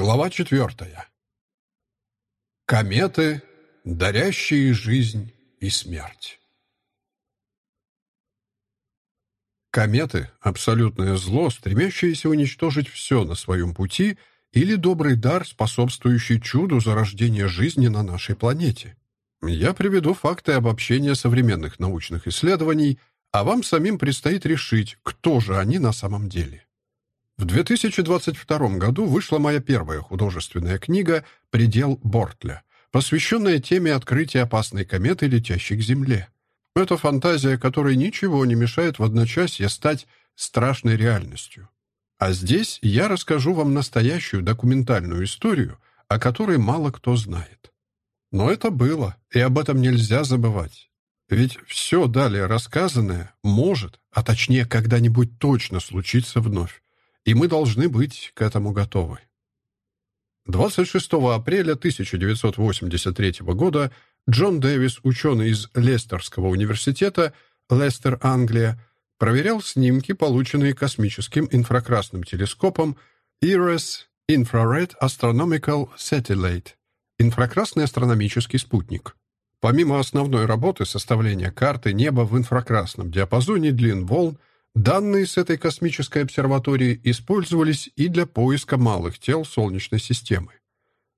Глава четвертая. Кометы, дарящие жизнь и смерть. Кометы — абсолютное зло, стремящееся уничтожить все на своем пути, или добрый дар, способствующий чуду зарождения жизни на нашей планете. Я приведу факты обобщения современных научных исследований, а вам самим предстоит решить, кто же они на самом деле. В 2022 году вышла моя первая художественная книга «Предел Бортля», посвященная теме открытия опасной кометы, летящей к Земле. Это фантазия, которой ничего не мешает в одночасье стать страшной реальностью. А здесь я расскажу вам настоящую документальную историю, о которой мало кто знает. Но это было, и об этом нельзя забывать. Ведь все далее рассказанное может, а точнее когда-нибудь точно случиться вновь и мы должны быть к этому готовы. 26 апреля 1983 года Джон Дэвис, ученый из Лестерского университета, Лестер, Англия, проверял снимки, полученные космическим инфракрасным телескопом IRIS Infrared Astronomical Satellite, инфракрасный астрономический спутник. Помимо основной работы составления карты неба в инфракрасном диапазоне длин волн, Данные с этой космической обсерватории использовались и для поиска малых тел Солнечной системы.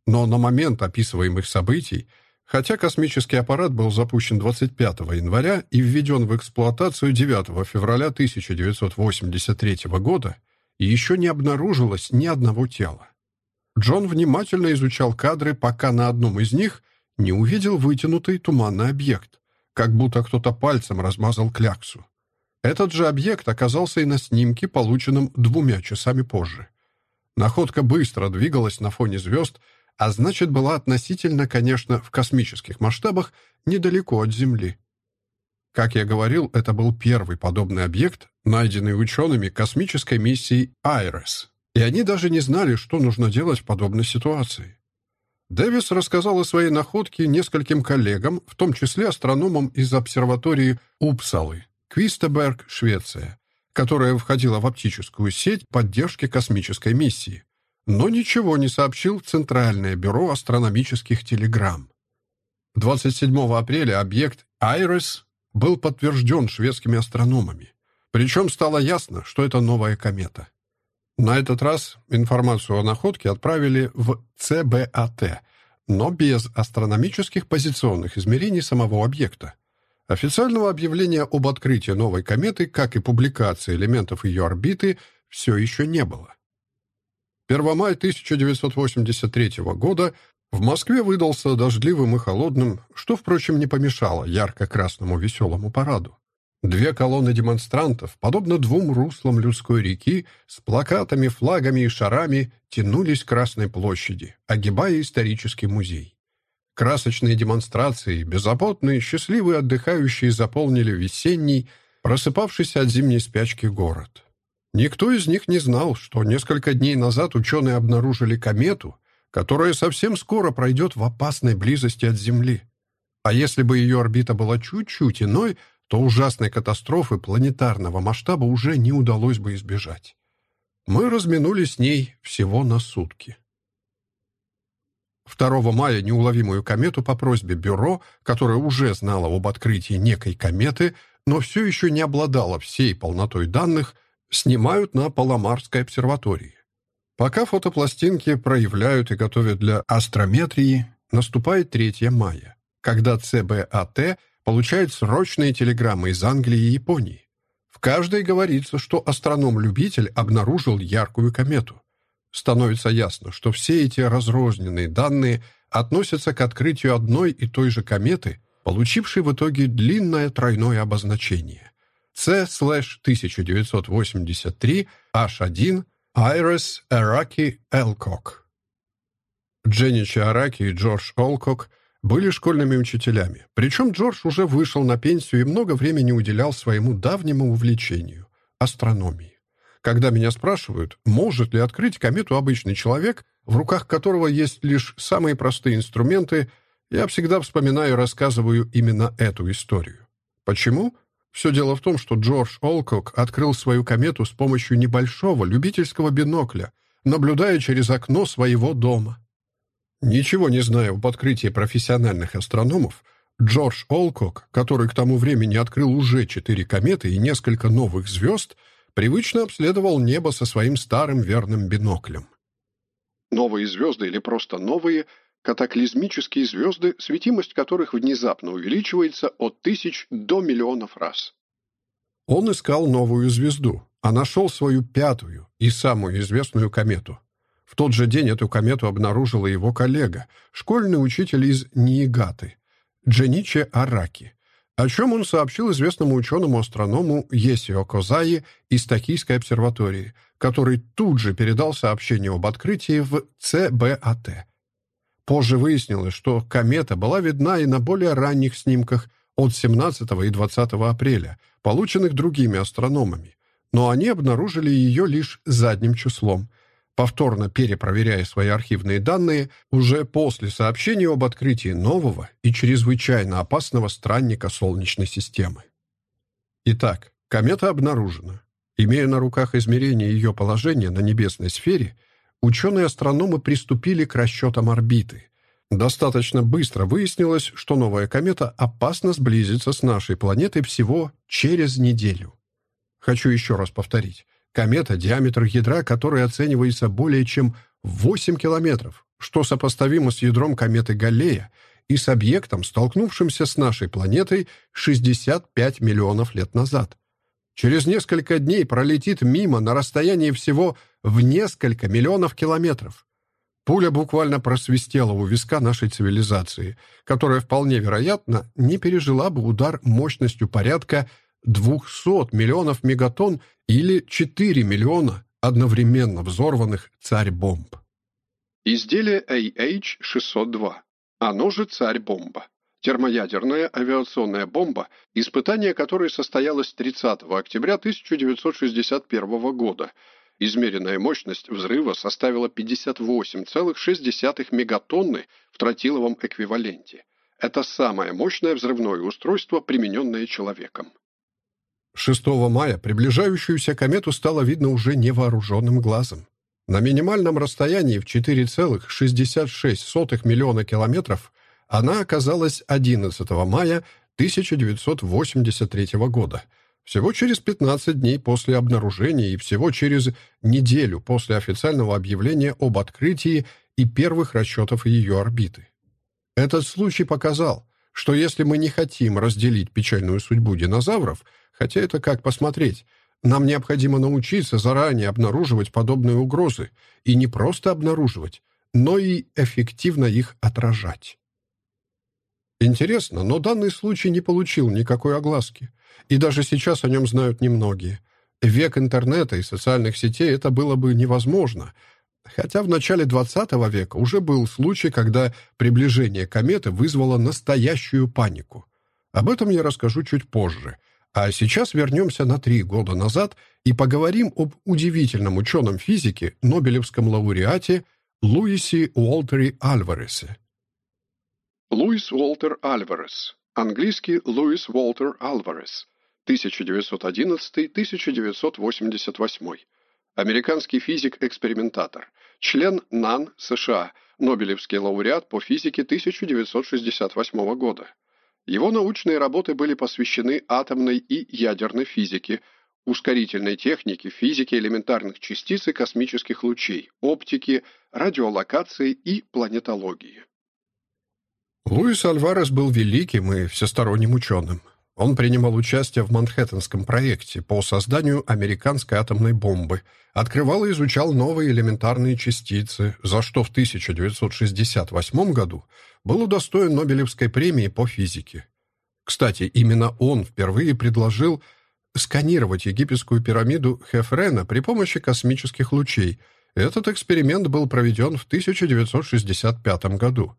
Но на момент описываемых событий, хотя космический аппарат был запущен 25 января и введен в эксплуатацию 9 февраля 1983 года, еще не обнаружилось ни одного тела. Джон внимательно изучал кадры, пока на одном из них не увидел вытянутый туманный объект, как будто кто-то пальцем размазал кляксу. Этот же объект оказался и на снимке, полученном двумя часами позже. Находка быстро двигалась на фоне звезд, а значит, была относительно, конечно, в космических масштабах недалеко от Земли. Как я говорил, это был первый подобный объект, найденный учеными космической миссией «Айрес». И они даже не знали, что нужно делать в подобной ситуации. Дэвис рассказал о своей находке нескольким коллегам, в том числе астрономам из обсерватории Упсалы, Квистеберг, Швеция, которая входила в оптическую сеть поддержки космической миссии, но ничего не сообщил Центральное бюро астрономических телеграмм. 27 апреля объект «Айрес» был подтвержден шведскими астрономами. Причем стало ясно, что это новая комета. На этот раз информацию о находке отправили в ЦБАТ, но без астрономических позиционных измерений самого объекта. Официального объявления об открытии новой кометы, как и публикации элементов ее орбиты, все еще не было. 1 мая 1983 года в Москве выдался дождливым и холодным, что, впрочем, не помешало ярко-красному веселому параду. Две колонны демонстрантов, подобно двум руслам людской реки, с плакатами, флагами и шарами тянулись к Красной площади, огибая исторический музей. Красочные демонстрации, беззаботные, счастливые отдыхающие заполнили весенний, просыпавшийся от зимней спячки город. Никто из них не знал, что несколько дней назад ученые обнаружили комету, которая совсем скоро пройдет в опасной близости от Земли. А если бы ее орбита была чуть-чуть иной, то ужасной катастрофы планетарного масштаба уже не удалось бы избежать. Мы разминулись с ней всего на сутки. 2 мая неуловимую комету по просьбе бюро, которое уже знало об открытии некой кометы, но все еще не обладало всей полнотой данных, снимают на Паломарской обсерватории. Пока фотопластинки проявляют и готовят для астрометрии, наступает 3 мая, когда ЦБАТ получает срочные телеграммы из Англии и Японии. В каждой говорится, что астроном-любитель обнаружил яркую комету становится ясно, что все эти разрозненные данные относятся к открытию одной и той же кометы, получившей в итоге длинное тройное обозначение C-1983 H1 Iris Araki Elcock. Дженнич Араки и Джордж Олкок были школьными учителями. Причем Джордж уже вышел на пенсию и много времени уделял своему давнему увлечению – астрономии. Когда меня спрашивают, может ли открыть комету обычный человек, в руках которого есть лишь самые простые инструменты, я всегда вспоминаю и рассказываю именно эту историю. Почему? Все дело в том, что Джордж Олкок открыл свою комету с помощью небольшого любительского бинокля, наблюдая через окно своего дома. Ничего не зная об открытии профессиональных астрономов, Джордж Олкок, который к тому времени открыл уже четыре кометы и несколько новых звезд, привычно обследовал небо со своим старым верным биноклем. Новые звезды или просто новые – катаклизмические звезды, светимость которых внезапно увеличивается от тысяч до миллионов раз. Он искал новую звезду, а нашел свою пятую и самую известную комету. В тот же день эту комету обнаружила его коллега, школьный учитель из Ниигаты, Джениче Араки, о чем он сообщил известному ученому-астроному Есио Козаи из Токийской обсерватории, который тут же передал сообщение об открытии в ЦБАТ. Позже выяснилось, что комета была видна и на более ранних снимках от 17 и 20 апреля, полученных другими астрономами, но они обнаружили ее лишь задним числом – повторно перепроверяя свои архивные данные уже после сообщения об открытии нового и чрезвычайно опасного странника Солнечной системы. Итак, комета обнаружена. Имея на руках измерение ее положения на небесной сфере, ученые-астрономы приступили к расчетам орбиты. Достаточно быстро выяснилось, что новая комета опасно сблизится с нашей планетой всего через неделю. Хочу еще раз повторить. Комета, диаметр ядра которой оценивается более чем в 8 километров, что сопоставимо с ядром кометы Галлея и с объектом, столкнувшимся с нашей планетой 65 миллионов лет назад. Через несколько дней пролетит мимо на расстоянии всего в несколько миллионов километров. Пуля буквально просвистела у виска нашей цивилизации, которая вполне вероятно не пережила бы удар мощностью порядка 200 миллионов мегатонн или 4 миллиона одновременно взорванных царь-бомб. Изделие AH-602. Оно же царь-бомба. Термоядерная авиационная бомба, испытание которой состоялось 30 октября 1961 года. Измеренная мощность взрыва составила 58,6 мегатонны в тротиловом эквиваленте. Это самое мощное взрывное устройство, примененное человеком. 6 мая приближающуюся комету стало видно уже невооруженным глазом. На минимальном расстоянии в 4,66 миллиона километров она оказалась 11 мая 1983 года, всего через 15 дней после обнаружения и всего через неделю после официального объявления об открытии и первых расчетов ее орбиты. Этот случай показал, что если мы не хотим разделить печальную судьбу динозавров – Хотя это как посмотреть. Нам необходимо научиться заранее обнаруживать подобные угрозы. И не просто обнаруживать, но и эффективно их отражать. Интересно, но данный случай не получил никакой огласки. И даже сейчас о нем знают немногие. век интернета и социальных сетей это было бы невозможно. Хотя в начале 20 века уже был случай, когда приближение кометы вызвало настоящую панику. Об этом я расскажу чуть позже – а сейчас вернемся на три года назад и поговорим об удивительном ученом физике, Нобелевском лауреате Луисе Уолтере Альваресе. Луис Уолтер Альварес, английский Луис Уолтер Альварес, 1911-1988, американский физик-экспериментатор, член НАН США, Нобелевский лауреат по физике 1968 года. Его научные работы были посвящены атомной и ядерной физике, ускорительной технике, физике элементарных частиц и космических лучей, оптике, радиолокации и планетологии. Луис Альварес был великим и всесторонним ученым. Он принимал участие в Манхэттенском проекте по созданию американской атомной бомбы, открывал и изучал новые элементарные частицы, за что в 1968 году был удостоен Нобелевской премии по физике. Кстати, именно он впервые предложил сканировать египетскую пирамиду Хефрена при помощи космических лучей. Этот эксперимент был проведен в 1965 году.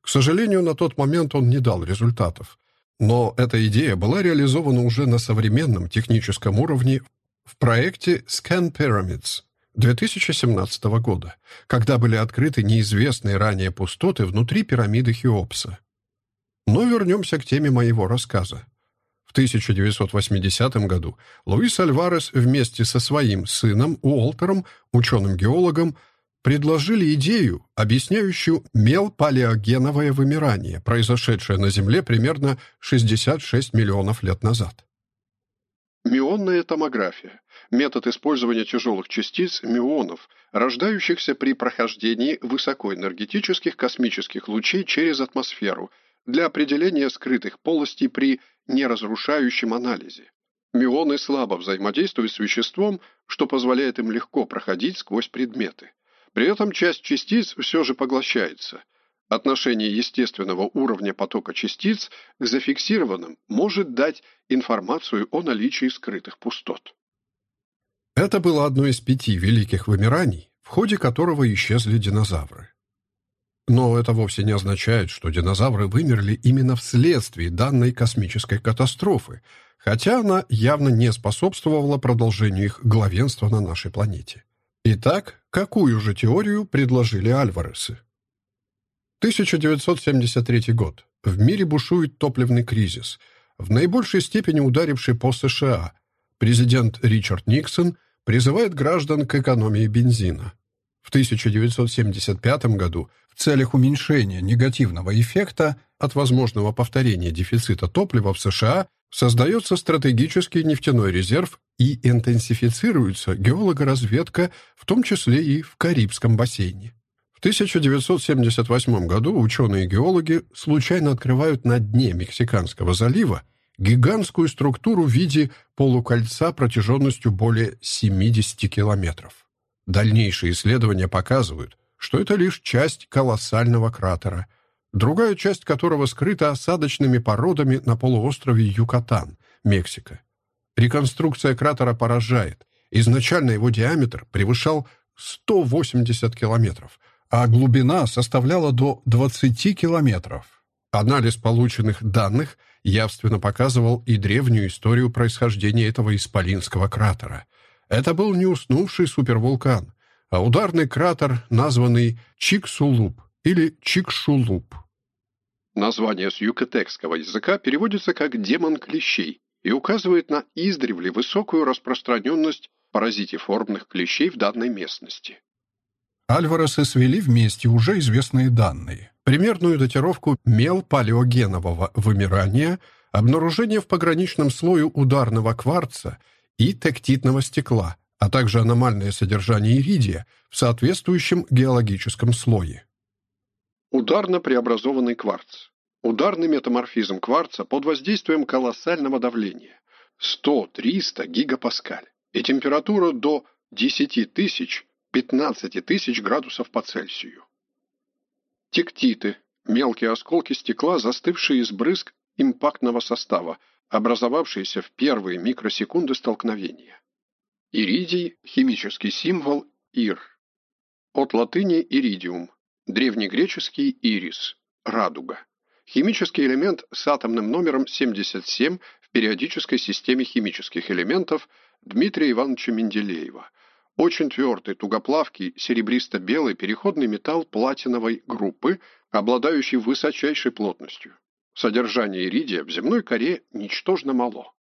К сожалению, на тот момент он не дал результатов. Но эта идея была реализована уже на современном техническом уровне в проекте Scan Pyramids 2017 года, когда были открыты неизвестные ранее пустоты внутри пирамиды Хеопса. Но вернемся к теме моего рассказа. В 1980 году Луис Альварес вместе со своим сыном Уолтером, ученым-геологом, предложили идею, объясняющую мелпалеогеновое вымирание, произошедшее на Земле примерно 66 миллионов лет назад. Мионная томография – метод использования тяжелых частиц мионов, рождающихся при прохождении высокоэнергетических космических лучей через атмосферу для определения скрытых полостей при неразрушающем анализе. Мионы слабо взаимодействуют с веществом, что позволяет им легко проходить сквозь предметы. При этом часть частиц все же поглощается. Отношение естественного уровня потока частиц к зафиксированным может дать информацию о наличии скрытых пустот. Это было одно из пяти великих вымираний, в ходе которого исчезли динозавры. Но это вовсе не означает, что динозавры вымерли именно вследствие данной космической катастрофы, хотя она явно не способствовала продолжению их главенства на нашей планете. Итак, какую же теорию предложили Альваресы? 1973 год. В мире бушует топливный кризис, в наибольшей степени ударивший по США. Президент Ричард Никсон призывает граждан к экономии бензина. В 1975 году в целях уменьшения негативного эффекта от возможного повторения дефицита топлива в США создается стратегический нефтяной резерв и интенсифицируется геологоразведка, в том числе и в Карибском бассейне. В 1978 году ученые-геологи случайно открывают на дне Мексиканского залива гигантскую структуру в виде полукольца протяженностью более 70 километров. Дальнейшие исследования показывают, что это лишь часть колоссального кратера, другая часть которого скрыта осадочными породами на полуострове Юкатан, Мексика. Реконструкция кратера поражает. Изначально его диаметр превышал 180 километров, а глубина составляла до 20 километров. Анализ полученных данных явственно показывал и древнюю историю происхождения этого исполинского кратера. Это был не уснувший супервулкан, а ударный кратер, названный Чиксулуп или Чикшулуп. Название с юкатекского языка переводится как «демон клещей», и указывает на издревле высокую распространенность паразитиформных клещей в данной местности. Альваресы свели вместе уже известные данные. Примерную датировку мел-палеогенового вымирания, обнаружение в пограничном слое ударного кварца и тектитного стекла, а также аномальное содержание иридия в соответствующем геологическом слое. Ударно преобразованный кварц. Ударный метаморфизм кварца под воздействием колоссального давления 100-300 гигапаскаль и температура до 10 тысяч 15 тысяч градусов по Цельсию. Тектиты – мелкие осколки стекла, застывшие из брызг импактного состава, образовавшиеся в первые микросекунды столкновения. Иридий – химический символ ир. От латыни иридиум, древнегреческий ирис – радуга. Химический элемент с атомным номером 77 в периодической системе химических элементов Дмитрия Ивановича Менделеева. Очень твердый, тугоплавкий, серебристо-белый переходный металл платиновой группы, обладающий высочайшей плотностью. Содержание иридия в земной коре ничтожно мало.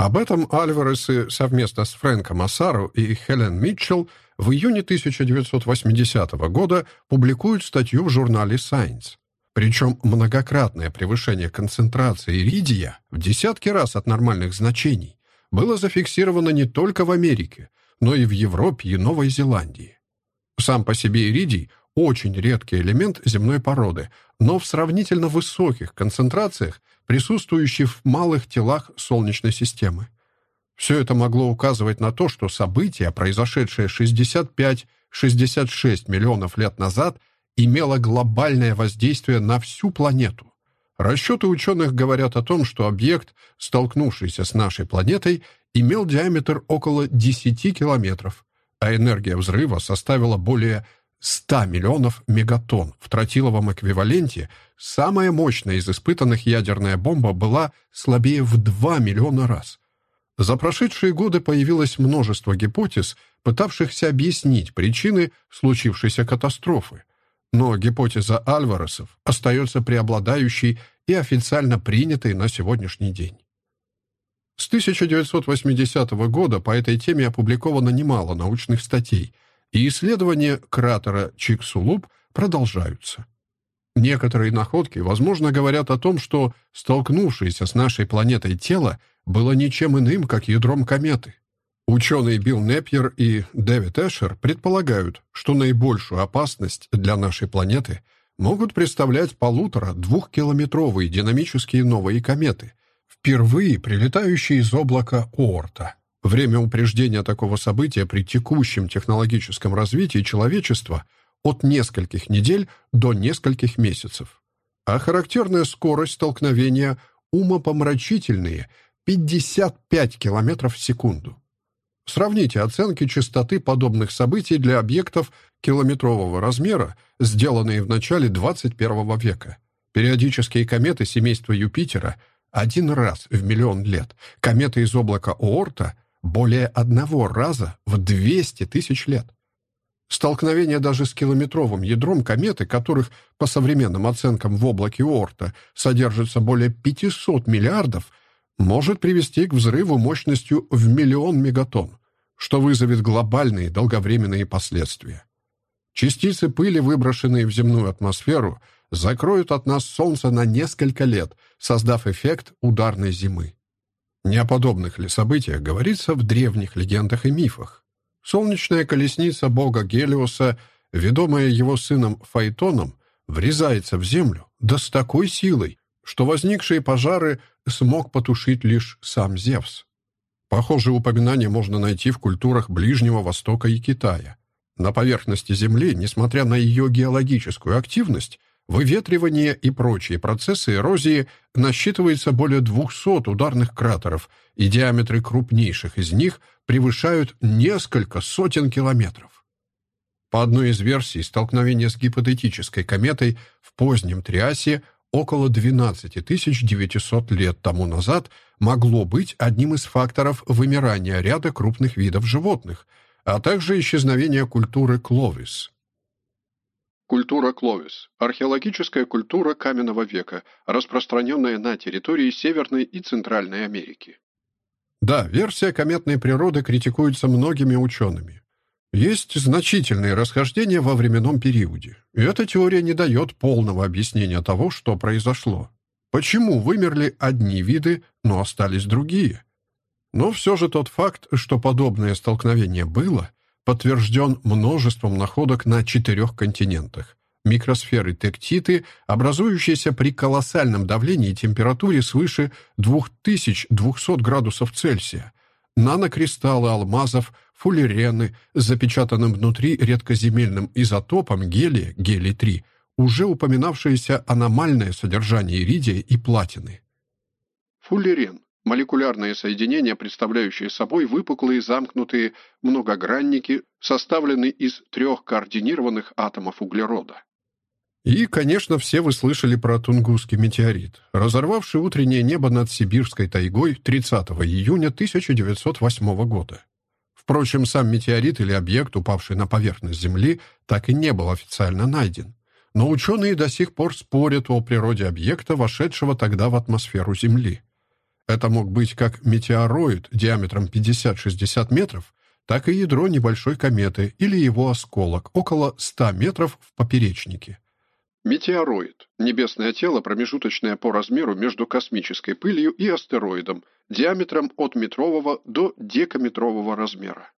Об этом Альваресы совместно с Фрэнком Ассару и Хелен Митчелл в июне 1980 года публикуют статью в журнале Science. Причем многократное превышение концентрации иридия в десятки раз от нормальных значений было зафиксировано не только в Америке, но и в Европе и Новой Зеландии. Сам по себе иридий – очень редкий элемент земной породы, но в сравнительно высоких концентрациях, присутствующий в малых телах Солнечной системы. Все это могло указывать на то, что события, произошедшие 65-66 миллионов лет назад – имела глобальное воздействие на всю планету. Расчеты ученых говорят о том, что объект, столкнувшийся с нашей планетой, имел диаметр около 10 километров, а энергия взрыва составила более 100 миллионов мегатонн. В тротиловом эквиваленте самая мощная из испытанных ядерная бомба была слабее в 2 миллиона раз. За прошедшие годы появилось множество гипотез, пытавшихся объяснить причины случившейся катастрофы. Но гипотеза Альваресов остается преобладающей и официально принятой на сегодняшний день. С 1980 года по этой теме опубликовано немало научных статей, и исследования кратера Чиксулуп продолжаются. Некоторые находки, возможно, говорят о том, что столкнувшееся с нашей планетой тело было ничем иным, как ядром кометы. Ученые Билл Непьер и Дэвид Эшер предполагают, что наибольшую опасность для нашей планеты могут представлять полутора-двухкилометровые динамические новые кометы, впервые прилетающие из облака Оорта. Время упреждения такого события при текущем технологическом развитии человечества от нескольких недель до нескольких месяцев. А характерная скорость столкновения умопомрачительные 55 км в секунду. Сравните оценки частоты подобных событий для объектов километрового размера, сделанные в начале 21 века. Периодические кометы семейства Юпитера один раз в миллион лет, кометы из облака Оорта более одного раза в 200 тысяч лет. Столкновение даже с километровым ядром кометы, которых по современным оценкам в облаке Оорта содержится более 500 миллиардов, может привести к взрыву мощностью в миллион мегатонн, что вызовет глобальные долговременные последствия. Частицы пыли, выброшенные в земную атмосферу, закроют от нас Солнце на несколько лет, создав эффект ударной зимы. Не о подобных ли событиях говорится в древних легендах и мифах? Солнечная колесница бога Гелиоса, ведомая его сыном Фаэтоном, врезается в землю, да с такой силой, что возникшие пожары смог потушить лишь сам Зевс. Похожие упоминания можно найти в культурах Ближнего Востока и Китая. На поверхности Земли, несмотря на ее геологическую активность, выветривание и прочие процессы эрозии насчитывается более 200 ударных кратеров, и диаметры крупнейших из них превышают несколько сотен километров. По одной из версий, столкновение с гипотетической кометой в позднем Триасе около 12 900 лет тому назад могло быть одним из факторов вымирания ряда крупных видов животных, а также исчезновения культуры Кловис. Культура Кловис – археологическая культура каменного века, распространенная на территории Северной и Центральной Америки. Да, версия кометной природы критикуется многими учеными. Есть значительные расхождения во временном периоде, и эта теория не дает полного объяснения того, что произошло. Почему вымерли одни виды, но остались другие? Но все же тот факт, что подобное столкновение было, подтвержден множеством находок на четырех континентах. Микросферы тектиты, образующиеся при колоссальном давлении и температуре свыше 2200 градусов Цельсия, нанокристаллы алмазов, фуллерены с запечатанным внутри редкоземельным изотопом гелия, гелий-3, уже упоминавшееся аномальное содержание иридия и платины. Фуллерен – молекулярное соединение, представляющее собой выпуклые замкнутые многогранники, составленные из трех координированных атомов углерода. И, конечно, все вы слышали про Тунгусский метеорит, разорвавший утреннее небо над Сибирской тайгой 30 июня 1908 года. Впрочем, сам метеорит или объект, упавший на поверхность Земли, так и не был официально найден. Но ученые до сих пор спорят о природе объекта, вошедшего тогда в атмосферу Земли. Это мог быть как метеороид диаметром 50-60 метров, так и ядро небольшой кометы или его осколок около 100 метров в поперечнике. Метеороид – небесное тело, промежуточное по размеру между космической пылью и астероидом, диаметром от метрового до декаметрового размера.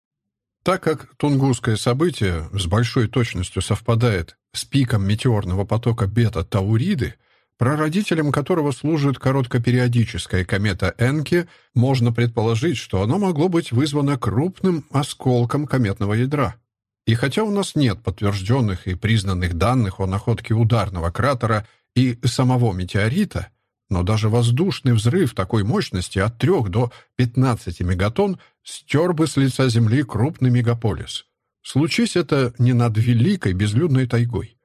Так как Тунгусское событие с большой точностью совпадает с пиком метеорного потока бета-Тауриды, прародителем которого служит короткопериодическая комета Энки, можно предположить, что оно могло быть вызвано крупным осколком кометного ядра. И хотя у нас нет подтвержденных и признанных данных о находке ударного кратера и самого метеорита, но даже воздушный взрыв такой мощности от 3 до 15 мегатонн стер бы с лица Земли крупный мегаполис. Случись это не над великой безлюдной тайгой.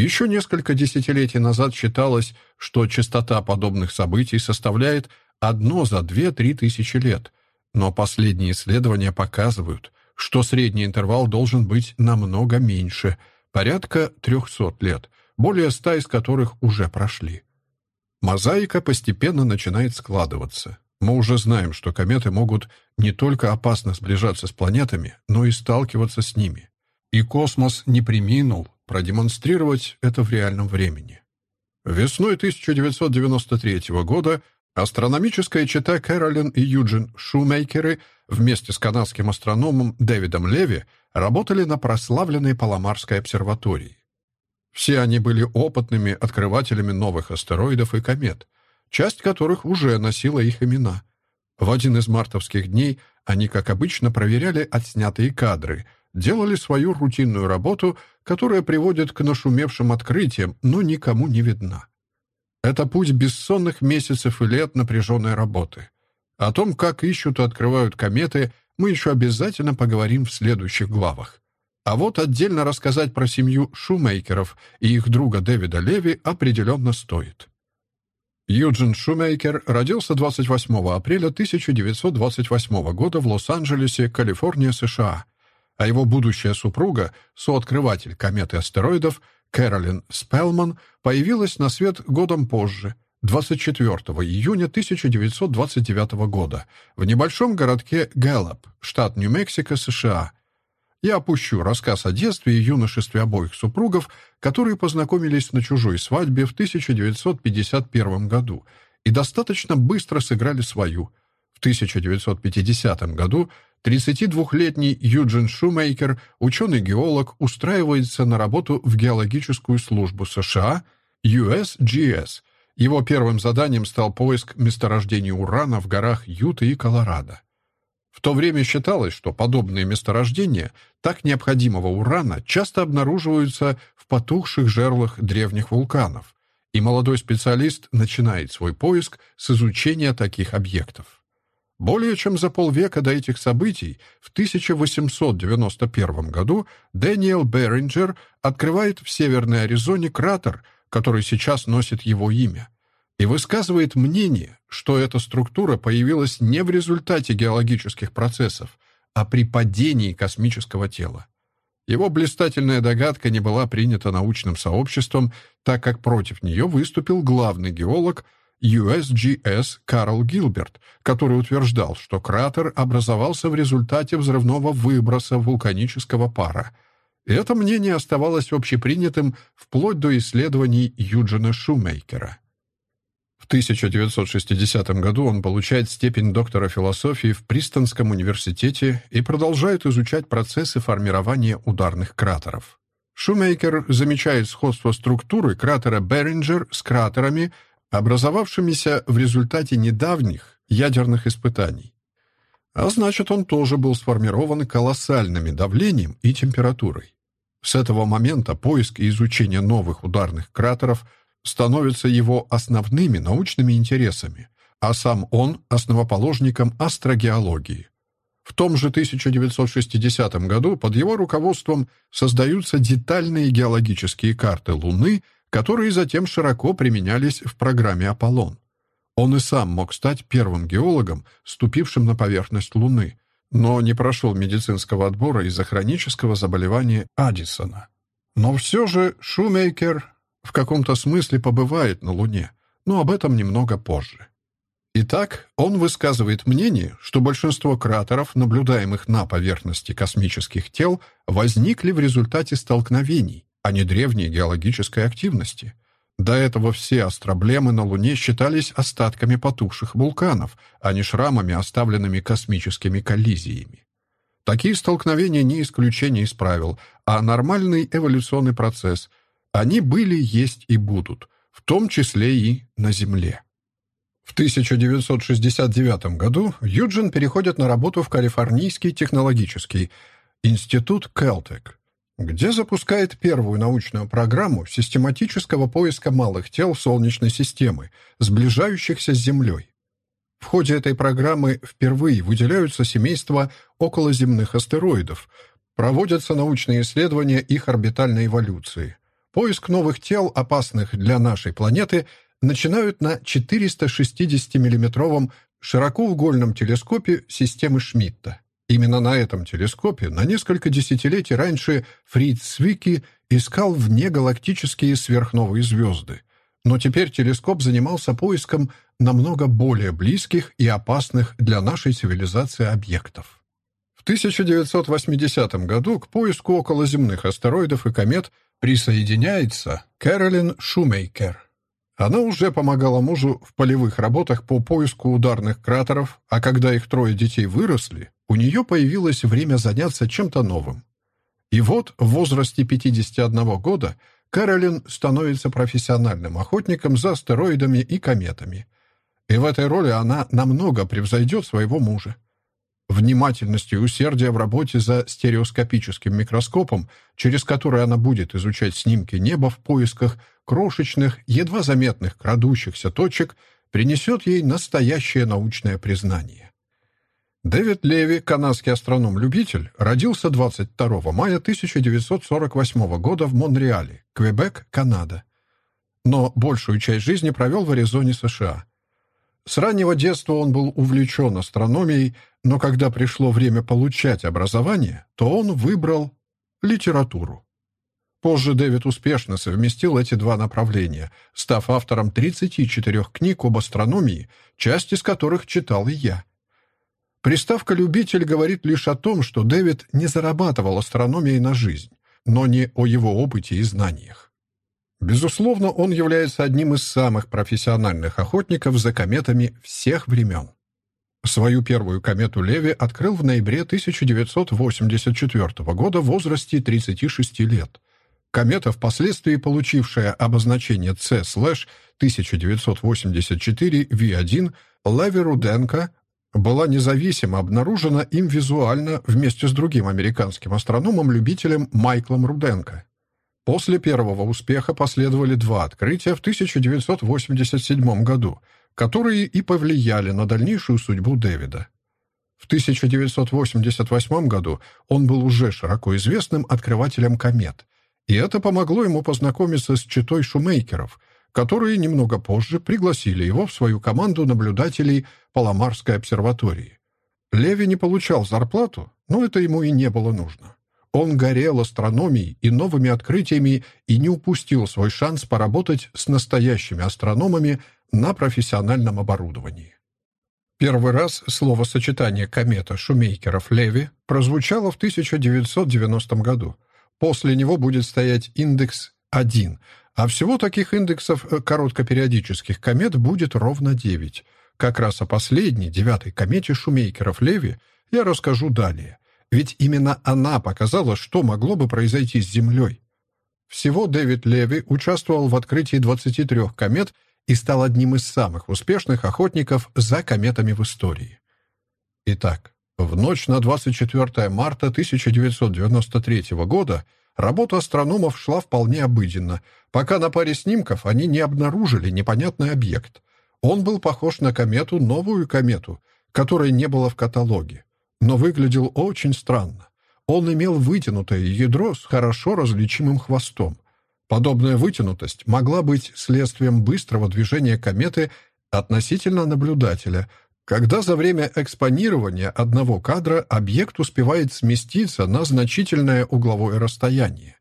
Еще несколько десятилетий назад считалось, что частота подобных событий составляет одно за 2-3 тысячи лет, но последние исследования показывают, что средний интервал должен быть намного меньше, порядка 300 лет, более ста из которых уже прошли. Мозаика постепенно начинает складываться. Мы уже знаем, что кометы могут не только опасно сближаться с планетами, но и сталкиваться с ними. И космос не приминул продемонстрировать это в реальном времени. Весной 1993 года астрономическая чита Кэролин и Юджин Шумейкеры вместе с канадским астрономом Дэвидом Леви работали на прославленной Паламарской обсерватории. Все они были опытными открывателями новых астероидов и комет, часть которых уже носила их имена. В один из мартовских дней они, как обычно, проверяли отснятые кадры, делали свою рутинную работу, которая приводит к нашумевшим открытиям, но никому не видна. Это путь бессонных месяцев и лет напряженной работы. О том, как ищут и открывают кометы, мы еще обязательно поговорим в следующих главах. А вот отдельно рассказать про семью Шумейкеров и их друга Дэвида Леви определенно стоит. Юджин Шумейкер родился 28 апреля 1928 года в Лос-Анджелесе, Калифорния, США, а его будущая супруга, сооткрыватель кометы астероидов Кэролин Спелман, появилась на свет годом позже, 24 июня 1929 года, в небольшом городке Гэллоп, штат Нью-Мексико, США, я опущу рассказ о детстве и юношестве обоих супругов, которые познакомились на чужой свадьбе в 1951 году и достаточно быстро сыграли свою. В 1950 году 32-летний Юджин Шумейкер, ученый-геолог, устраивается на работу в геологическую службу США USGS. Его первым заданием стал поиск месторождений урана в горах Юта и Колорадо. В то время считалось, что подобные месторождения так необходимого урана часто обнаруживаются в потухших жерлах древних вулканов, и молодой специалист начинает свой поиск с изучения таких объектов. Более чем за полвека до этих событий, в 1891 году Дэниел Беринджер открывает в Северной Аризоне кратер, который сейчас носит его имя — и высказывает мнение, что эта структура появилась не в результате геологических процессов, а при падении космического тела. Его блистательная догадка не была принята научным сообществом, так как против нее выступил главный геолог USGS Карл Гилберт, который утверждал, что кратер образовался в результате взрывного выброса вулканического пара. Это мнение оставалось общепринятым вплоть до исследований Юджина Шумейкера. В 1960 году он получает степень доктора философии в Пристонском университете и продолжает изучать процессы формирования ударных кратеров. Шумейкер замечает сходство структуры кратера Беринджер с кратерами, образовавшимися в результате недавних ядерных испытаний. А значит, он тоже был сформирован колоссальным давлением и температурой. С этого момента поиск и изучение новых ударных кратеров – становятся его основными научными интересами, а сам он – основоположником астрогеологии. В том же 1960 году под его руководством создаются детальные геологические карты Луны, которые затем широко применялись в программе «Аполлон». Он и сам мог стать первым геологом, ступившим на поверхность Луны, но не прошел медицинского отбора из-за хронического заболевания Аддисона. Но все же Шумейкер в каком-то смысле побывает на Луне, но об этом немного позже. Итак, он высказывает мнение, что большинство кратеров, наблюдаемых на поверхности космических тел, возникли в результате столкновений, а не древней геологической активности. До этого все астроблемы на Луне считались остатками потухших вулканов, а не шрамами, оставленными космическими коллизиями. Такие столкновения не исключение из правил, а нормальный эволюционный процесс, они были, есть и будут, в том числе и на Земле. В 1969 году Юджин переходит на работу в Калифорнийский технологический институт Caltech, где запускает первую научную программу систематического поиска малых тел Солнечной системы, сближающихся с Землей. В ходе этой программы впервые выделяются семейства околоземных астероидов, проводятся научные исследования их орбитальной эволюции. Поиск новых тел, опасных для нашей планеты, начинают на 460-миллиметровом широкоугольном телескопе системы Шмидта. Именно на этом телескопе на несколько десятилетий раньше Фриц Свики искал внегалактические сверхновые звезды. но теперь телескоп занимался поиском намного более близких и опасных для нашей цивилизации объектов. В 1980 году к поиску околоземных астероидов и комет присоединяется Кэролин Шумейкер. Она уже помогала мужу в полевых работах по поиску ударных кратеров, а когда их трое детей выросли, у нее появилось время заняться чем-то новым. И вот в возрасте 51 года Кэролин становится профессиональным охотником за астероидами и кометами. И в этой роли она намного превзойдет своего мужа. Внимательность и усердие в работе за стереоскопическим микроскопом, через который она будет изучать снимки неба в поисках крошечных, едва заметных крадущихся точек, принесет ей настоящее научное признание. Дэвид Леви, канадский астроном-любитель, родился 22 мая 1948 года в Монреале, Квебек, Канада. Но большую часть жизни провел в Аризоне, США. С раннего детства он был увлечен астрономией, но когда пришло время получать образование, то он выбрал литературу. Позже Дэвид успешно совместил эти два направления, став автором 34 книг об астрономии, часть из которых читал и я – Приставка «любитель» говорит лишь о том, что Дэвид не зарабатывал астрономией на жизнь, но не о его опыте и знаниях. Безусловно, он является одним из самых профессиональных охотников за кометами всех времен. Свою первую комету Леви открыл в ноябре 1984 года в возрасте 36 лет. Комета, впоследствии получившая обозначение C-1984-V1 Леви была независимо обнаружена им визуально вместе с другим американским астрономом-любителем Майклом Руденко. После первого успеха последовали два открытия в 1987 году, которые и повлияли на дальнейшую судьбу Дэвида. В 1988 году он был уже широко известным открывателем комет, и это помогло ему познакомиться с читой шумейкеров – которые немного позже пригласили его в свою команду наблюдателей Паламарской обсерватории. Леви не получал зарплату, но это ему и не было нужно. Он горел астрономией и новыми открытиями и не упустил свой шанс поработать с настоящими астрономами на профессиональном оборудовании. Первый раз словосочетание комета Шумейкеров-Леви прозвучало в 1990 году. После него будет стоять индекс 1, а всего таких индексов э, короткопериодических комет будет ровно 9. Как раз о последней, девятой комете Шумейкеров-Леви я расскажу далее. Ведь именно она показала, что могло бы произойти с Землей. Всего Дэвид Леви участвовал в открытии 23 комет и стал одним из самых успешных охотников за кометами в истории. Итак, в ночь на 24 марта 1993 года Работа астрономов шла вполне обыденно, пока на паре снимков они не обнаружили непонятный объект. Он был похож на комету, новую комету, которой не было в каталоге, но выглядел очень странно. Он имел вытянутое ядро с хорошо различимым хвостом. Подобная вытянутость могла быть следствием быстрого движения кометы относительно наблюдателя, когда за время экспонирования одного кадра объект успевает сместиться на значительное угловое расстояние.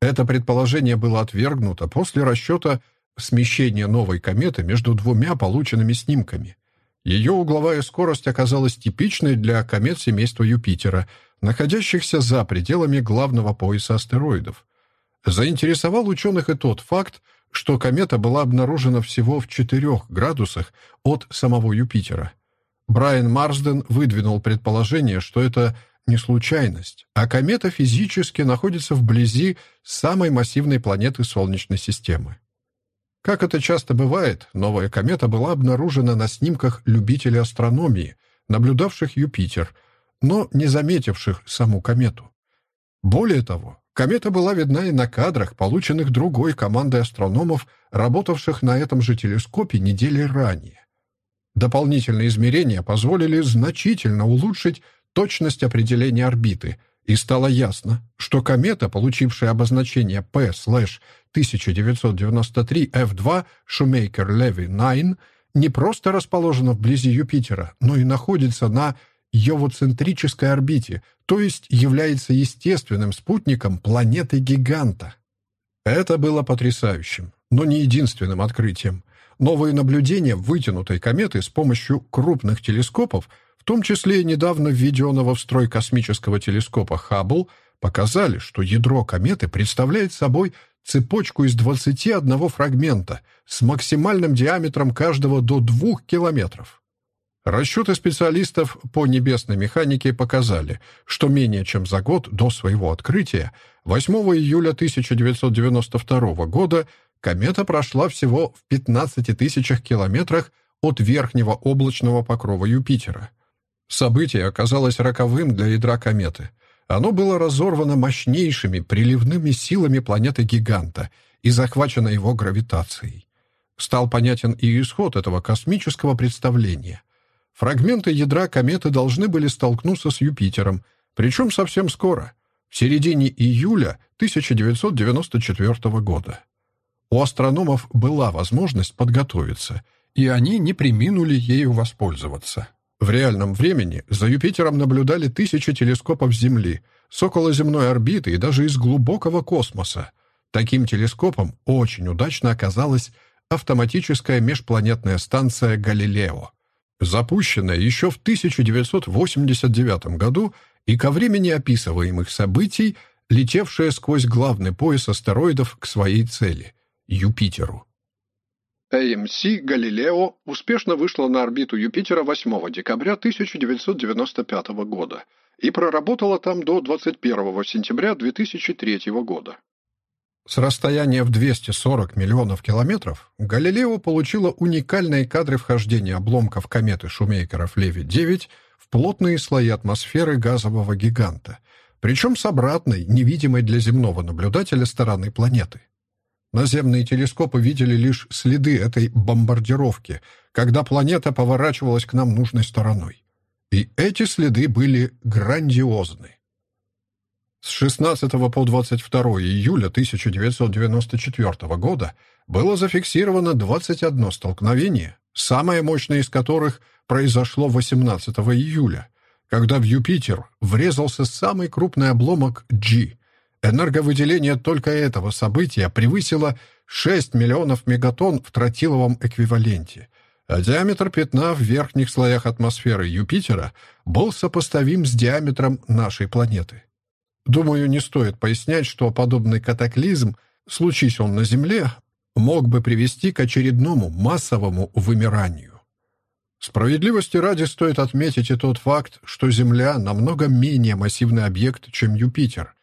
Это предположение было отвергнуто после расчета смещения новой кометы между двумя полученными снимками. Ее угловая скорость оказалась типичной для комет семейства Юпитера, находящихся за пределами главного пояса астероидов. Заинтересовал ученых и тот факт, что комета была обнаружена всего в 4 градусах от самого Юпитера. Брайан Марсден выдвинул предположение, что это не случайность, а комета физически находится вблизи самой массивной планеты Солнечной системы. Как это часто бывает, новая комета была обнаружена на снимках любителей астрономии, наблюдавших Юпитер, но не заметивших саму комету. Более того, Комета была видна и на кадрах, полученных другой командой астрономов, работавших на этом же телескопе недели ранее. Дополнительные измерения позволили значительно улучшить точность определения орбиты, и стало ясно, что комета, получившая обозначение P-1993F2 Shoemaker-Levy 9, не просто расположена вблизи Юпитера, но и находится на геоцентрической орбите, то есть является естественным спутником планеты-гиганта. Это было потрясающим. но не единственным открытием. Новые наблюдения вытянутой кометы с помощью крупных телескопов, в том числе недавно введенного в строй космического телескопа Хаббл, показали, что ядро кометы представляет собой цепочку из 21 фрагмента с максимальным диаметром каждого до 2 километров. Расчеты специалистов по небесной механике показали, что менее чем за год до своего открытия, 8 июля 1992 года, комета прошла всего в 15 тысячах километрах от верхнего облачного покрова Юпитера. Событие оказалось роковым для ядра кометы. Оно было разорвано мощнейшими приливными силами планеты-гиганта и захвачено его гравитацией. Стал понятен и исход этого космического представления — Фрагменты ядра кометы должны были столкнуться с Юпитером, причем совсем скоро, в середине июля 1994 года. У астрономов была возможность подготовиться, и они не приминули ею воспользоваться. В реальном времени за Юпитером наблюдали тысячи телескопов Земли, с околоземной орбиты и даже из глубокого космоса. Таким телескопом очень удачно оказалась автоматическая межпланетная станция «Галилео», запущенная еще в 1989 году и ко времени описываемых событий, летевшая сквозь главный пояс астероидов к своей цели — Юпитеру. AMC «Галилео» успешно вышла на орбиту Юпитера 8 декабря 1995 года и проработала там до 21 сентября 2003 года. С расстояния в 240 миллионов километров Галилео получила уникальные кадры вхождения обломков кометы Шумейкеров-Леви-9 в плотные слои атмосферы газового гиганта, причем с обратной, невидимой для земного наблюдателя стороны планеты. Наземные телескопы видели лишь следы этой бомбардировки, когда планета поворачивалась к нам нужной стороной. И эти следы были грандиозны. С 16 по 22 июля 1994 года было зафиксировано 21 столкновение, самое мощное из которых произошло 18 июля, когда в Юпитер врезался самый крупный обломок G. Энерговыделение только этого события превысило 6 миллионов мегатонн в тротиловом эквиваленте, а диаметр пятна в верхних слоях атмосферы Юпитера был сопоставим с диаметром нашей планеты. Думаю, не стоит пояснять, что подобный катаклизм, случись он на Земле, мог бы привести к очередному массовому вымиранию. Справедливости ради стоит отметить и тот факт, что Земля намного менее массивный объект, чем Юпитер,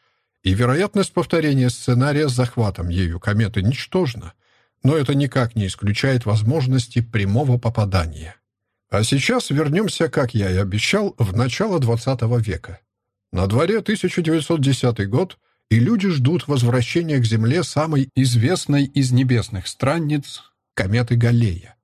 и вероятность повторения сценария с захватом ею кометы ничтожна, но это никак не исключает возможности прямого попадания. А сейчас вернемся, как я и обещал, в начало XX века. На дворе 1910 год, и люди ждут возвращения к Земле самой известной из небесных странниц — кометы Галлея.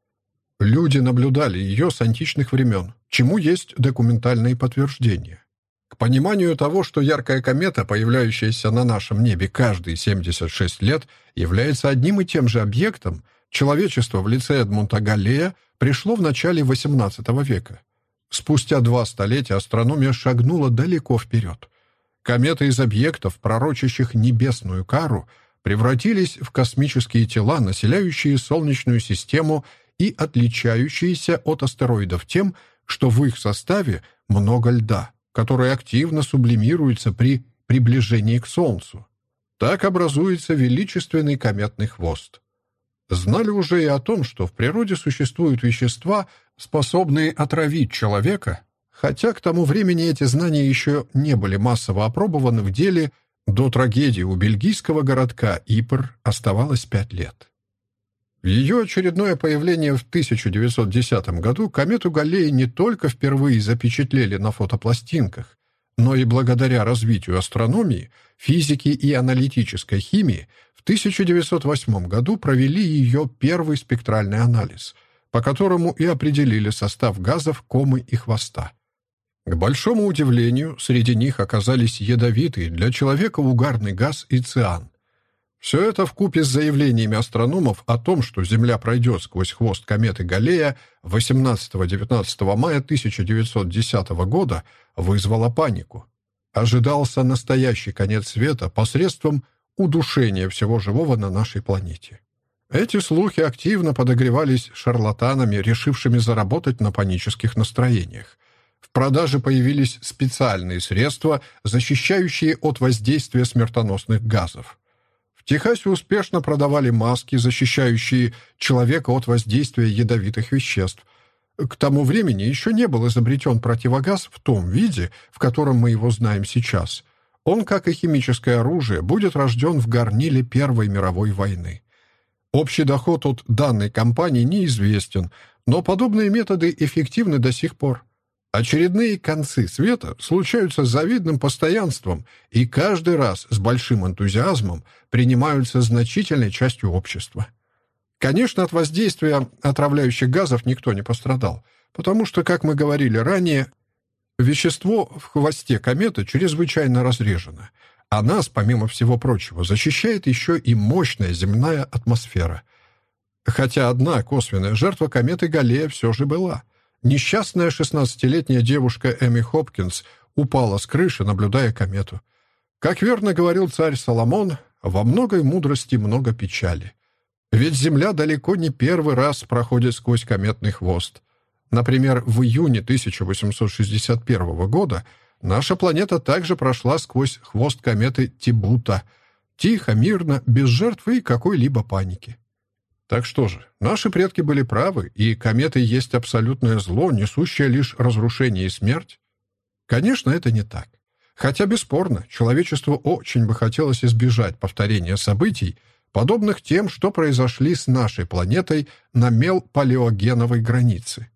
Люди наблюдали ее с античных времен, чему есть документальные подтверждения. К пониманию того, что яркая комета, появляющаяся на нашем небе каждые 76 лет, является одним и тем же объектом, человечество в лице Эдмунда Галлея пришло в начале XVIII века. Спустя два столетия астрономия шагнула далеко вперед. Кометы из объектов, пророчащих небесную кару, превратились в космические тела, населяющие Солнечную систему и отличающиеся от астероидов тем, что в их составе много льда, который активно сублимируется при приближении к Солнцу. Так образуется величественный кометный хвост. Знали уже и о том, что в природе существуют вещества, способные отравить человека, хотя к тому времени эти знания еще не были массово опробованы в деле, до трагедии у бельгийского городка Ипр оставалось пять лет. Ее очередное появление в 1910 году комету Галлея не только впервые запечатлели на фотопластинках, но и благодаря развитию астрономии, физики и аналитической химии в 1908 году провели ее первый спектральный анализ – по которому и определили состав газов комы и хвоста. К большому удивлению, среди них оказались ядовитый для человека угарный газ и циан. Все это вкупе с заявлениями астрономов о том, что Земля пройдет сквозь хвост кометы Галлея 18-19 мая 1910 года, вызвало панику. Ожидался настоящий конец света посредством удушения всего живого на нашей планете. Эти слухи активно подогревались шарлатанами, решившими заработать на панических настроениях. В продаже появились специальные средства, защищающие от воздействия смертоносных газов. Техасе успешно продавали маски, защищающие человека от воздействия ядовитых веществ. К тому времени еще не был изобретен противогаз в том виде, в котором мы его знаем сейчас. Он, как и химическое оружие, будет рожден в горниле Первой мировой войны. Общий доход от данной компании неизвестен, но подобные методы эффективны до сих пор. Очередные концы света случаются с завидным постоянством и каждый раз с большим энтузиазмом принимаются значительной частью общества. Конечно, от воздействия отравляющих газов никто не пострадал, потому что, как мы говорили ранее, вещество в хвосте кометы чрезвычайно разрежено — а нас, помимо всего прочего, защищает еще и мощная земная атмосфера. Хотя одна косвенная жертва кометы Галлея все же была. Несчастная 16-летняя девушка Эми Хопкинс упала с крыши, наблюдая комету. Как верно говорил царь Соломон, во многой мудрости много печали. Ведь Земля далеко не первый раз проходит сквозь кометный хвост. Например, в июне 1861 года Наша планета также прошла сквозь хвост кометы Тибута. Тихо, мирно, без жертв и какой-либо паники. Так что же, наши предки были правы, и кометы есть абсолютное зло, несущее лишь разрушение и смерть? Конечно, это не так. Хотя, бесспорно, человечеству очень бы хотелось избежать повторения событий, подобных тем, что произошли с нашей планетой на мел-палеогеновой границе.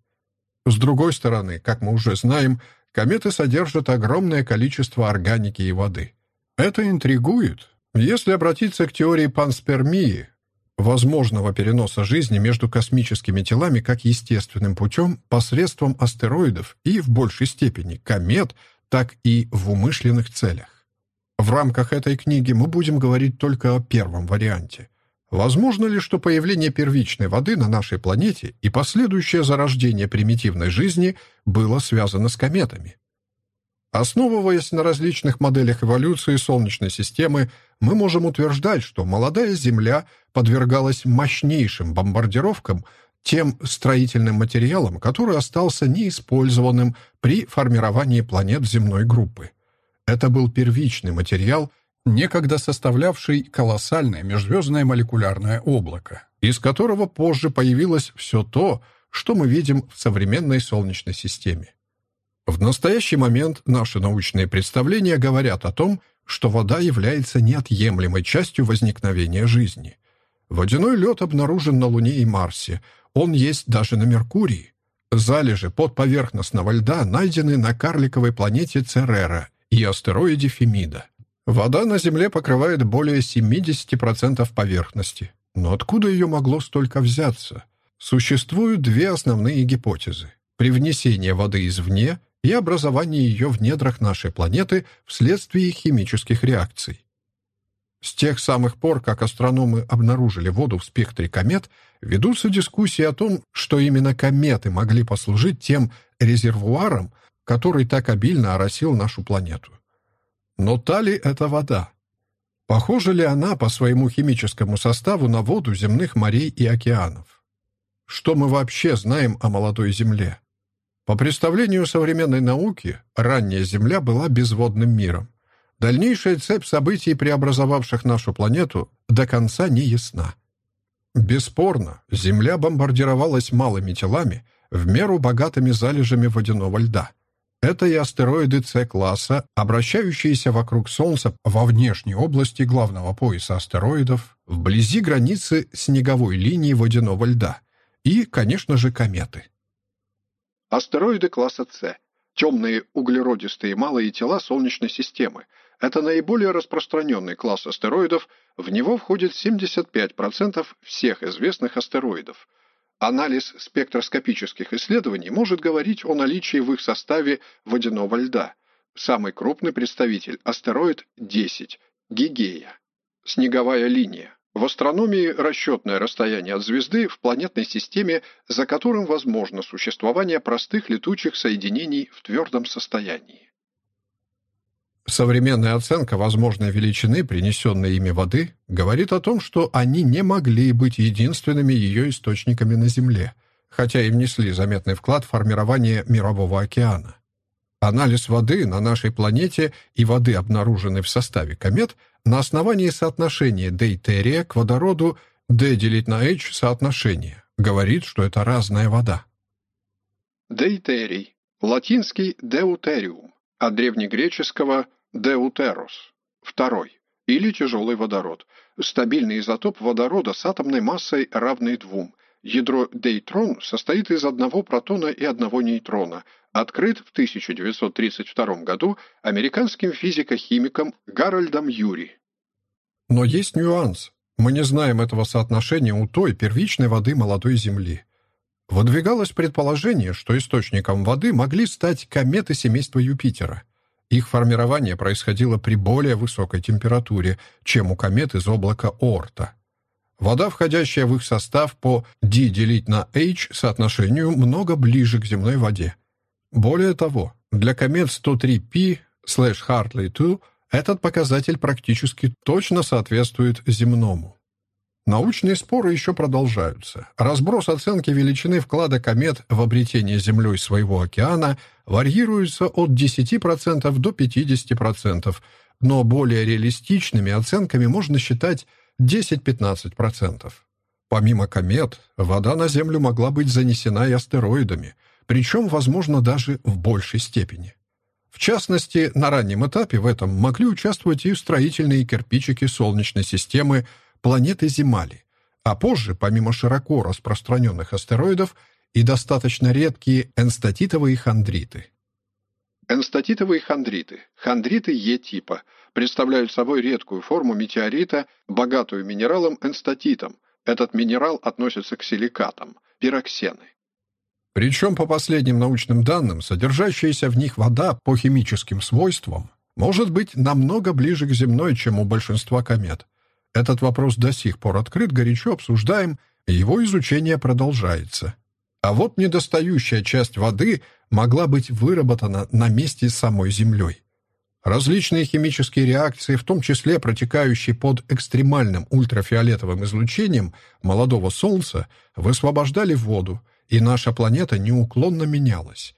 С другой стороны, как мы уже знаем, кометы содержат огромное количество органики и воды. Это интригует. Если обратиться к теории панспермии, возможного переноса жизни между космическими телами как естественным путем посредством астероидов и, в большей степени, комет, так и в умышленных целях. В рамках этой книги мы будем говорить только о первом варианте. Возможно ли, что появление первичной воды на нашей планете и последующее зарождение примитивной жизни было связано с кометами? Основываясь на различных моделях эволюции Солнечной системы, мы можем утверждать, что молодая Земля подвергалась мощнейшим бомбардировкам тем строительным материалом, который остался неиспользованным при формировании планет земной группы. Это был первичный материал, некогда составлявший колоссальное межзвездное молекулярное облако, из которого позже появилось все то, что мы видим в современной Солнечной системе. В настоящий момент наши научные представления говорят о том, что вода является неотъемлемой частью возникновения жизни. Водяной лед обнаружен на Луне и Марсе, он есть даже на Меркурии. Залежи подповерхностного льда найдены на карликовой планете Церера и астероиде Фемида. Вода на Земле покрывает более 70% поверхности. Но откуда ее могло столько взяться? Существуют две основные гипотезы. Привнесение воды извне и образование ее в недрах нашей планеты вследствие химических реакций. С тех самых пор, как астрономы обнаружили воду в спектре комет, ведутся дискуссии о том, что именно кометы могли послужить тем резервуаром, который так обильно оросил нашу планету. Но та ли это вода? Похожа ли она по своему химическому составу на воду земных морей и океанов? Что мы вообще знаем о молодой Земле? По представлению современной науки, ранняя Земля была безводным миром. Дальнейшая цепь событий, преобразовавших нашу планету, до конца не ясна. Бесспорно, Земля бомбардировалась малыми телами, в меру богатыми залежами водяного льда. Это и астероиды С-класса, обращающиеся вокруг Солнца во внешней области главного пояса астероидов, вблизи границы снеговой линии водяного льда, и, конечно же, кометы. Астероиды класса С – темные углеродистые малые тела Солнечной системы. Это наиболее распространенный класс астероидов, в него входит 75% всех известных астероидов – Анализ спектроскопических исследований может говорить о наличии в их составе водяного льда. Самый крупный представитель – астероид 10, Гигея. Снеговая линия. В астрономии расчетное расстояние от звезды в планетной системе, за которым возможно существование простых летучих соединений в твердом состоянии. Современная оценка возможной величины принесенной ими воды говорит о том, что они не могли быть единственными ее источниками на Земле, хотя и внесли заметный вклад в формирование Мирового океана. Анализ воды на нашей планете и воды, обнаруженной в составе комет, на основании соотношения дейтерия к водороду D делить на H соотношение, говорит, что это разная вода. Дейтерий. Латинский «deuterium», от древнегреческого «deuteros» – второй, или тяжелый водород. Стабильный изотоп водорода с атомной массой, равной двум. Ядро дейтрон состоит из одного протона и одного нейтрона, открыт в 1932 году американским физико-химиком Гарольдом Юри. Но есть нюанс. Мы не знаем этого соотношения у той первичной воды молодой Земли. Выдвигалось предположение, что источником воды могли стать кометы семейства Юпитера. Их формирование происходило при более высокой температуре, чем у комет из облака Оорта. Вода, входящая в их состав по D делить на H соотношению, много ближе к земной воде. Более того, для комет 103P Hartley-2 этот показатель практически точно соответствует земному. Научные споры еще продолжаются. Разброс оценки величины вклада комет в обретение Землей своего океана варьируется от 10% до 50%, но более реалистичными оценками можно считать 10-15%. Помимо комет, вода на Землю могла быть занесена и астероидами, причем, возможно, даже в большей степени. В частности, на раннем этапе в этом могли участвовать и строительные кирпичики Солнечной системы планеты Земали, а позже, помимо широко распространенных астероидов, и достаточно редкие энстатитовые хондриты. Энстатитовые хондриты, хондриты Е-типа, представляют собой редкую форму метеорита, богатую минералом энстатитом. Этот минерал относится к силикатам, пироксены. Причем, по последним научным данным, содержащаяся в них вода по химическим свойствам может быть намного ближе к земной, чем у большинства комет. Этот вопрос до сих пор открыт, горячо обсуждаем, и его изучение продолжается. А вот недостающая часть воды могла быть выработана на месте самой Землей. Различные химические реакции, в том числе протекающие под экстремальным ультрафиолетовым излучением молодого Солнца, высвобождали воду, и наша планета неуклонно менялась.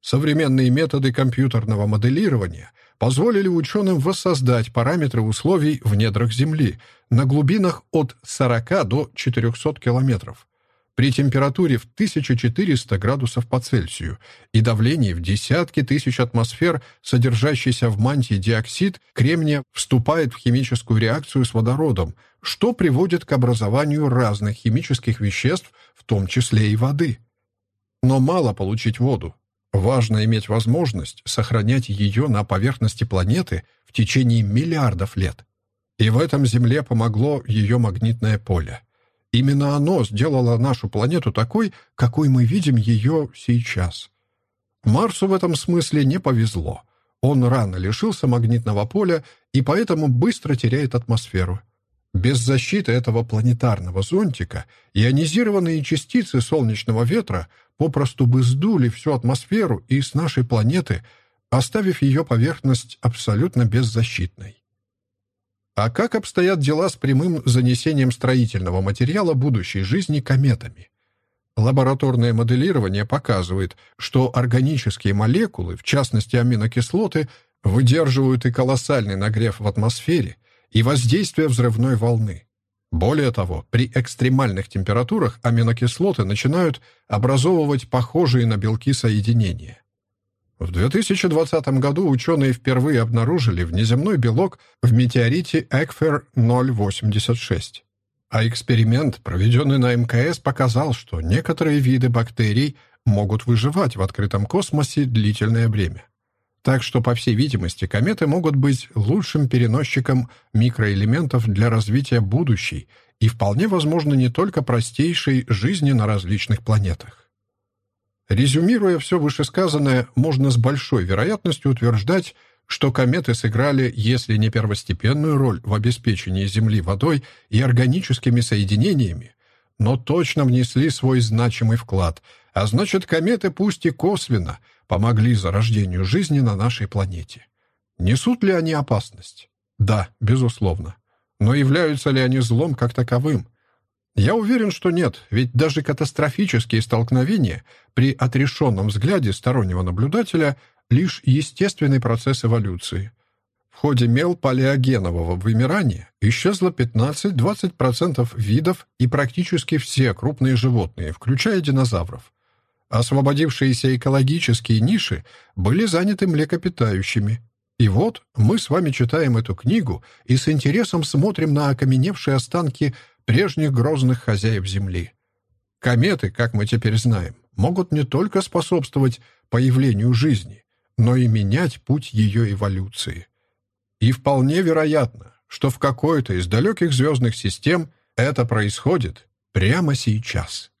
Современные методы компьютерного моделирования позволили ученым воссоздать параметры условий в недрах Земли на глубинах от 40 до 400 километров при температуре в 1400 градусов по Цельсию и давлении в десятки тысяч атмосфер, содержащийся в мантии диоксид кремния вступает в химическую реакцию с водородом, что приводит к образованию разных химических веществ, в том числе и воды. Но мало получить воду. Важно иметь возможность сохранять ее на поверхности планеты в течение миллиардов лет. И в этом Земле помогло ее магнитное поле. Именно оно сделало нашу планету такой, какой мы видим ее сейчас. Марсу в этом смысле не повезло. Он рано лишился магнитного поля и поэтому быстро теряет атмосферу. Без защиты этого планетарного зонтика ионизированные частицы солнечного ветра попросту бы сдули всю атмосферу и с нашей планеты, оставив ее поверхность абсолютно беззащитной. А как обстоят дела с прямым занесением строительного материала будущей жизни кометами? Лабораторное моделирование показывает, что органические молекулы, в частности аминокислоты, выдерживают и колоссальный нагрев в атмосфере, и воздействие взрывной волны. Более того, при экстремальных температурах аминокислоты начинают образовывать похожие на белки соединения. В 2020 году ученые впервые обнаружили внеземной белок в метеорите Экфер 086. А эксперимент, проведенный на МКС, показал, что некоторые виды бактерий могут выживать в открытом космосе длительное время. Так что, по всей видимости, кометы могут быть лучшим переносчиком микроэлементов для развития будущей и вполне возможно не только простейшей жизни на различных планетах. Резюмируя все вышесказанное, можно с большой вероятностью утверждать, что кометы сыграли, если не первостепенную роль в обеспечении Земли водой и органическими соединениями, но точно внесли свой значимый вклад, а значит, кометы, пусть и косвенно, помогли зарождению жизни на нашей планете. Несут ли они опасность? Да, безусловно. Но являются ли они злом как таковым? Я уверен, что нет, ведь даже катастрофические столкновения при отрешенном взгляде стороннего наблюдателя — лишь естественный процесс эволюции. В ходе мелпалеогенового вымирания исчезло 15-20% видов и практически все крупные животные, включая динозавров. Освободившиеся экологические ниши были заняты млекопитающими. И вот мы с вами читаем эту книгу и с интересом смотрим на окаменевшие останки прежних грозных хозяев Земли. Кометы, как мы теперь знаем, могут не только способствовать появлению жизни, но и менять путь ее эволюции. И вполне вероятно, что в какой-то из далеких звездных систем это происходит прямо сейчас.